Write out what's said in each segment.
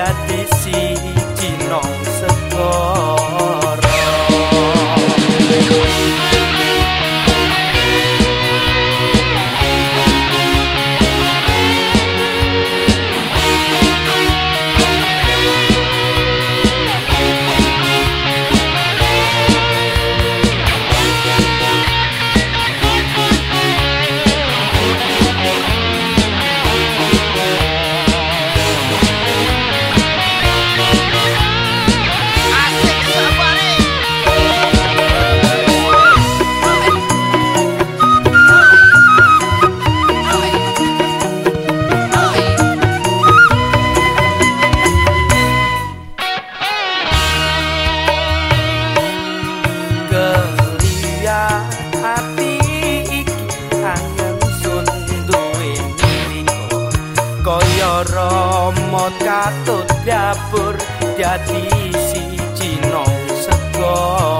dadi siji nang segara. romot katut dapur dadi si cinong segor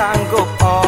sanggup oh.